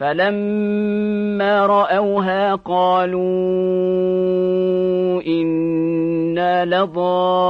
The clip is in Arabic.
فلما رأوها قالوا إنا لضالون